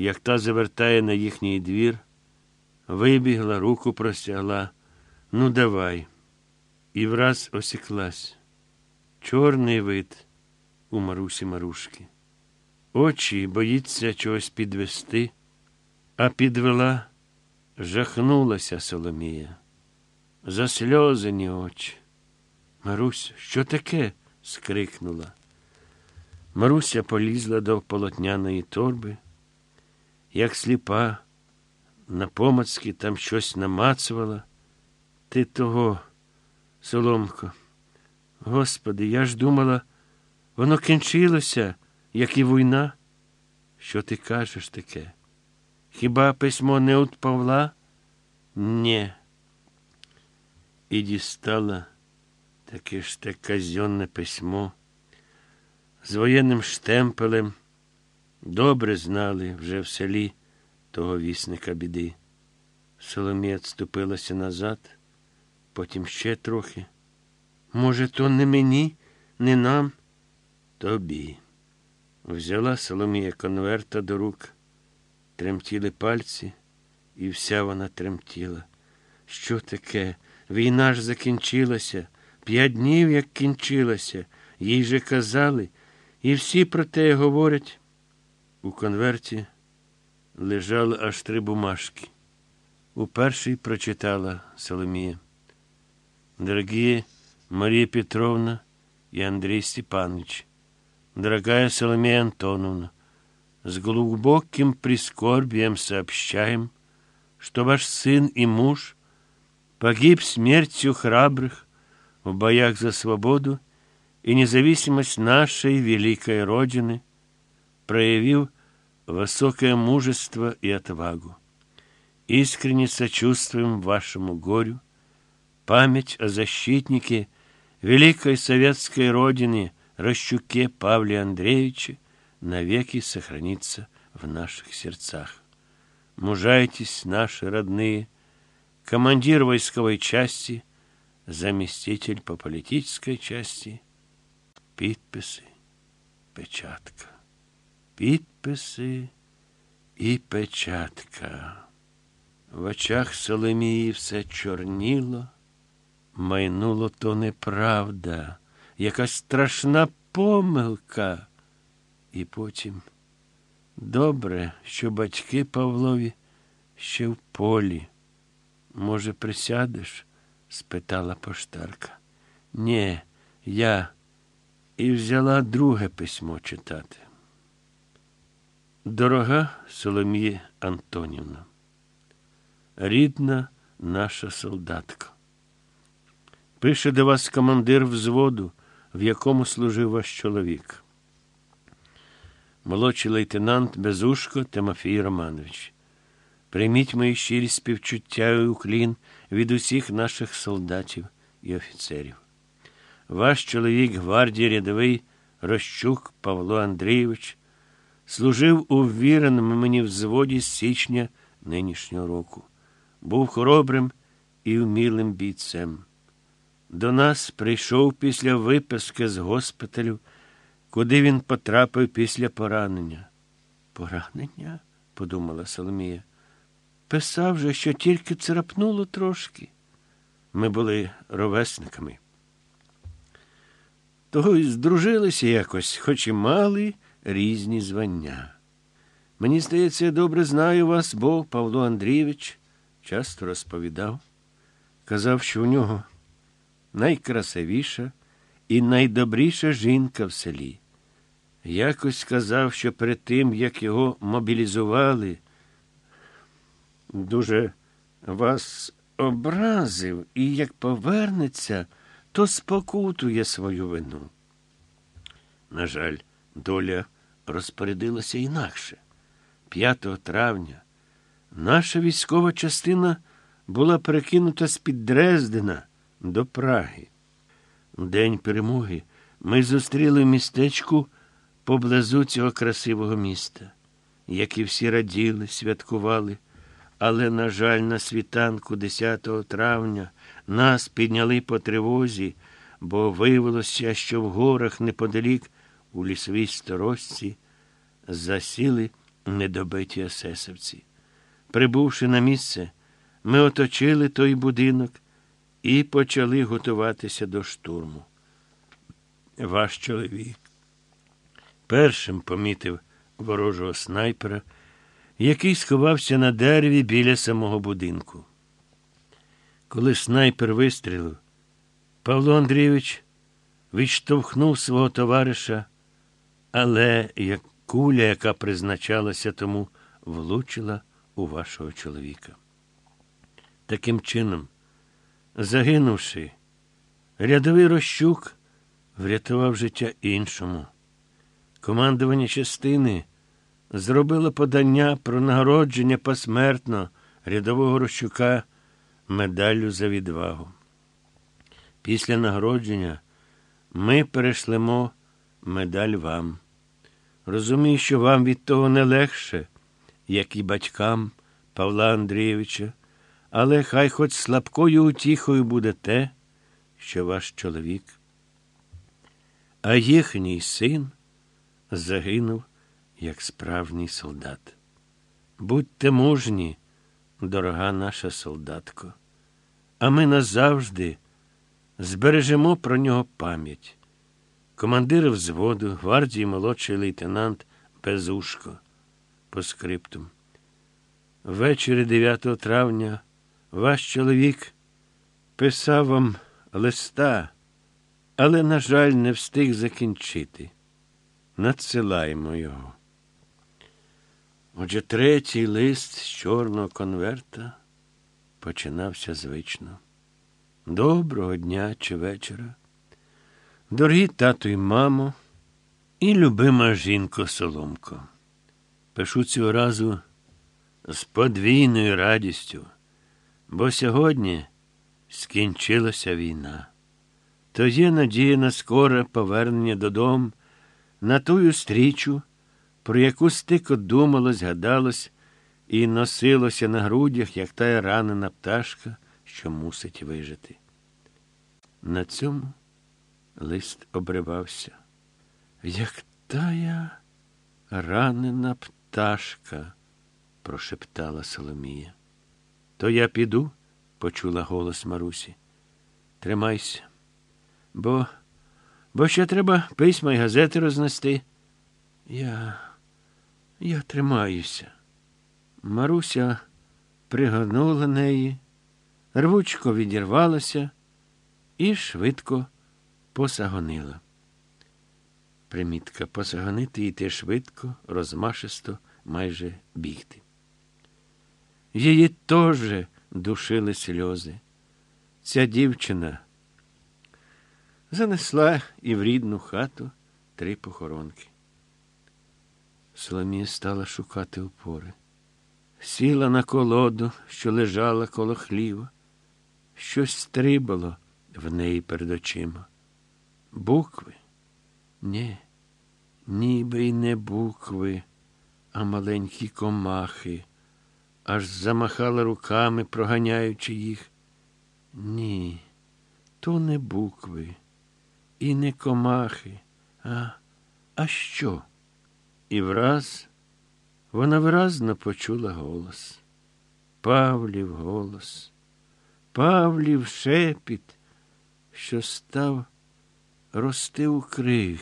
як та завертає на їхній двір, вибігла, руку простягла. Ну, давай. І враз осіклась. Чорний вид у Марусі Марушки. Очі боїться чогось підвести, а підвела, жахнулася Соломія. Засльозені очі. Марусь, що таке? скрикнула. Маруся полізла до полотняної торби, як сліпа, на помацьки там щось намацувала. Ти того, Соломко. Господи, я ж думала, воно кінчилося, як і війна. Що ти кажеш таке? Хіба письмо не от Павла? Нє. І дістала таке ж те казьонне письмо з воєнним штемпелем. Добре знали вже в селі того вісника біди. Соломія відступилася назад, потім ще трохи. Може, то не мені, не нам, тобі. Взяла Соломія конверта до рук, тремтіли пальці, і вся вона тремтіла. Що таке? Війна ж закінчилася, п'ять днів як кінчилася, їй же казали, і всі про те говорять. У конверті лежали аж три бумажки. У першій прочитала Соломія. Дорогі Мария Петровна и Андрей Степанович, дорогая Соломея Антоновна, с глубоким прискорбием сообщаем, что ваш сын и муж погиб смертью храбрых в боях за свободу и независимость нашей великой Родины, проявив высокое мужество и отвагу. Искренне сочувствуем вашему горю, память о защитнике великой советской родины Рощуке Павле Андреевиче навеки сохранится в наших сердцах. Мужайтесь, наши родные, командир войсковой части, заместитель по политической части, підписи, печатка, підписи і печатка. В очах Соломії все чорніло, майнуло то неправда, якась страшна помилка. І потім добре, що батьки Павлові ще в полі. Може, присядеш? спитала поштарка. Нє, я і взяла друге письмо читати. Дорога Соломія Антонівна, рідна наша солдатка. Пише до вас командир взводу, в якому служив ваш чоловік. Молодший лейтенант Безушко Тимофій Романович. Прийміть мої щирі співчуття і уклін від усіх наших солдатів і офіцерів. Ваш чоловік гвардії рядовий Рощук Павло Андрійович служив у ввіреному мені взводі з січня нинішнього року. Був хоробрим і вмілим бійцем. До нас прийшов після виписки з госпіталю, куди він потрапив після поранення. Поранення? подумала Соломія. Писав же, що тільки царапнуло трошки. Ми були ровесниками. Того й здружилися якось, хоч і мали різні звання. Мені здається, я добре знаю вас, бо Павло Андрійович часто розповідав, казав, що у нього найкрасивіша і найдобріша жінка в селі. Якось сказав, що перед тим, як його мобілізували, дуже вас образив і як повернеться, то спокутує свою вину. На жаль, доля розпорядилася інакше. 5 травня наша військова частина була перекинута з-під Дрездена до Праги. День перемоги ми зустріли в містечку поблизу цього красивого міста, як і всі раділи, святкували. Але, на жаль, на світанку 10 травня нас підняли по тривозі, бо виявилося, що в горах неподалік у лісовій сторожці засіли недобиті есесовці. Прибувши на місце, ми оточили той будинок і почали готуватися до штурму. Ваш чоловік першим помітив ворожого снайпера, який сховався на дереві біля самого будинку. Коли снайпер вистрілив, Павло Андрійович відштовхнув свого товариша, але як куля, яка призначалася тому, влучила у вашого чоловіка. Таким чином, загинувши, рядовий Рощук врятував життя іншому. Командування частини зробило подання про нагородження посмертно рядового Рощука медаллю за відвагу. Після нагородження ми перешлемо медаль вам. Розумію, що вам від того не легше, як і батькам Павла Андрійовича, але хай хоч слабкою утіхою буде те, що ваш чоловік. А їхній син загинув, як справжній солдат. Будьте мужні, дорога наша солдатко, а ми назавжди збережемо про нього пам'ять. Командир взводу гвардії молодший лейтенант Безушко по скриптум. Ввечері 9 травня ваш чоловік писав вам листа, але, на жаль, не встиг закінчити. Надсилаємо його. Отже, третій лист з чорного конверта починався звично. Доброго дня чи вечора. Дорогі тато і мамо, і любима жінко Соломко. Пишу цього разу з подвійною радістю, бо сьогодні скінчилася війна. То є надія на скоре повернення додому, на тую стрічу, про яку стико думалось, гадалось і носилося на грудях, як та ранена пташка, що мусить вижити. На цьому лист обривався, як тая ранена пташка, прошептала Соломія. То я піду, почула голос Марусі. Тримайся, бо бо ще треба письма й газети рознести. Я я тримаюся. Маруся пригорнула неї, рвучко відірвалася і швидко посагонила. Примітка посагонити йти швидко, розмашисто, майже бігти. Її теж душили сльози. Ця дівчина занесла і в рідну хату три похоронки. Соломія стала шукати опори. Сіла на колоду, що лежала коло хліва. Щось стрибало в неї перед очима. Букви? Ні, ніби й не букви, а маленькі комахи, аж замахала руками, проганяючи їх. Ні, то не букви і не комахи, а, а що? І враз вона виразно почула голос. Павлів голос, Павлів шепіт, що став рости у крих.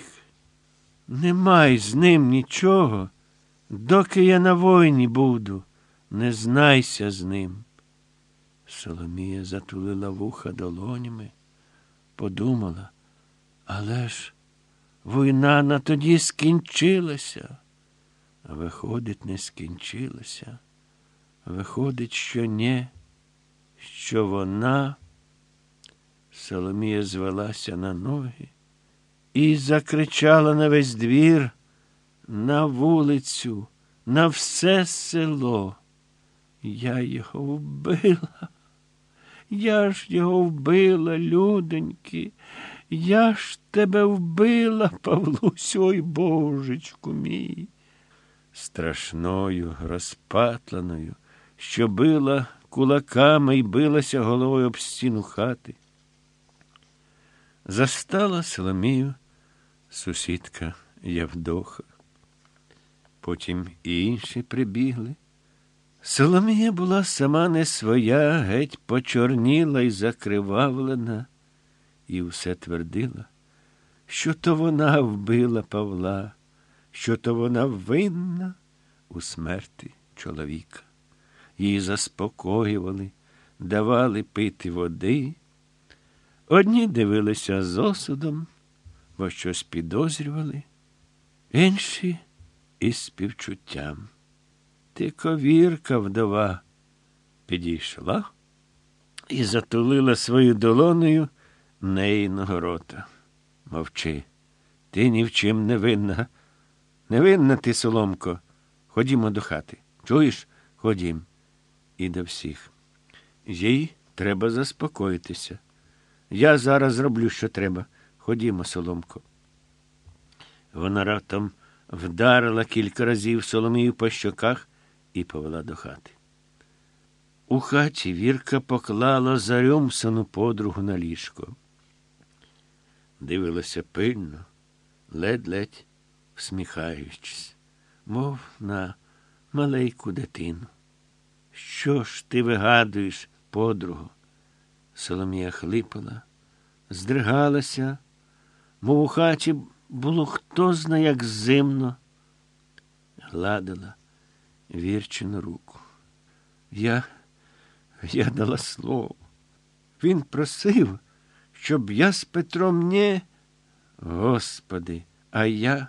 Немай з ним нічого, доки я на войні буду, не знайся з ним. Соломія затулила вуха долонями, подумала, але ж війна на тоді скінчилася. Виходить, не скінчилася. Виходить, що ні, що вона. Соломія звелася на ноги і закричала на весь двір, на вулицю, на все село. Я його вбила. Я ж його вбила, людоньки. Я ж тебе вбила, Павлусю, ой божечку мій. Страшною, розпатленою, що била кулаками і билася головою об стіну хати. Застала Соломію сусідка Явдоха. Потім і інші прибігли. Соломія була сама не своя, геть почорніла і закривавлена, і все твердила, що то вона вбила Павла, що то вона винна у смерті чоловіка. Її заспокоювали, давали пити води. Одні дивилися з осудом, бо щось підозрювали, інші із співчуттям. Тиковірка вдова підійшла і затулила свою долонею нейного рота. Мовчи, ти ні в чим не винна. Не винна ти, Соломко. Ходімо до хати. Чуєш? Ходім. І до всіх. Їй треба заспокоїтися. Я зараз зроблю, що треба. Ходімо, Соломко. Вона раптом вдарила кілька разів Соломію по щоках і повела до хати. У хаті Вірка поклала зарюмсану подругу на ліжко. Дивилася пильно, ледь-ледь всміхаючись, мов на маленьку дитину. Що ж ти вигадуєш, подругу? Соломія хлипала, здригалася, мов у хаті було хто зна як зимно, гладила вірчину руку. Я, я дала слово. Він просив, щоб я з Петром не. Господи, а я.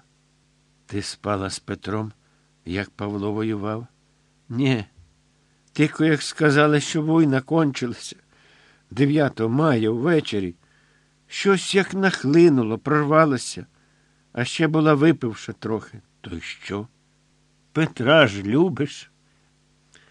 Ти спала з Петром, як Павло воював? Ні. Тільки як сказали, що війна кончилася 9 мая ввечері, щось як нахлинуло, прорвалося, а ще була випивша трохи. То й що? Петра ж любиш?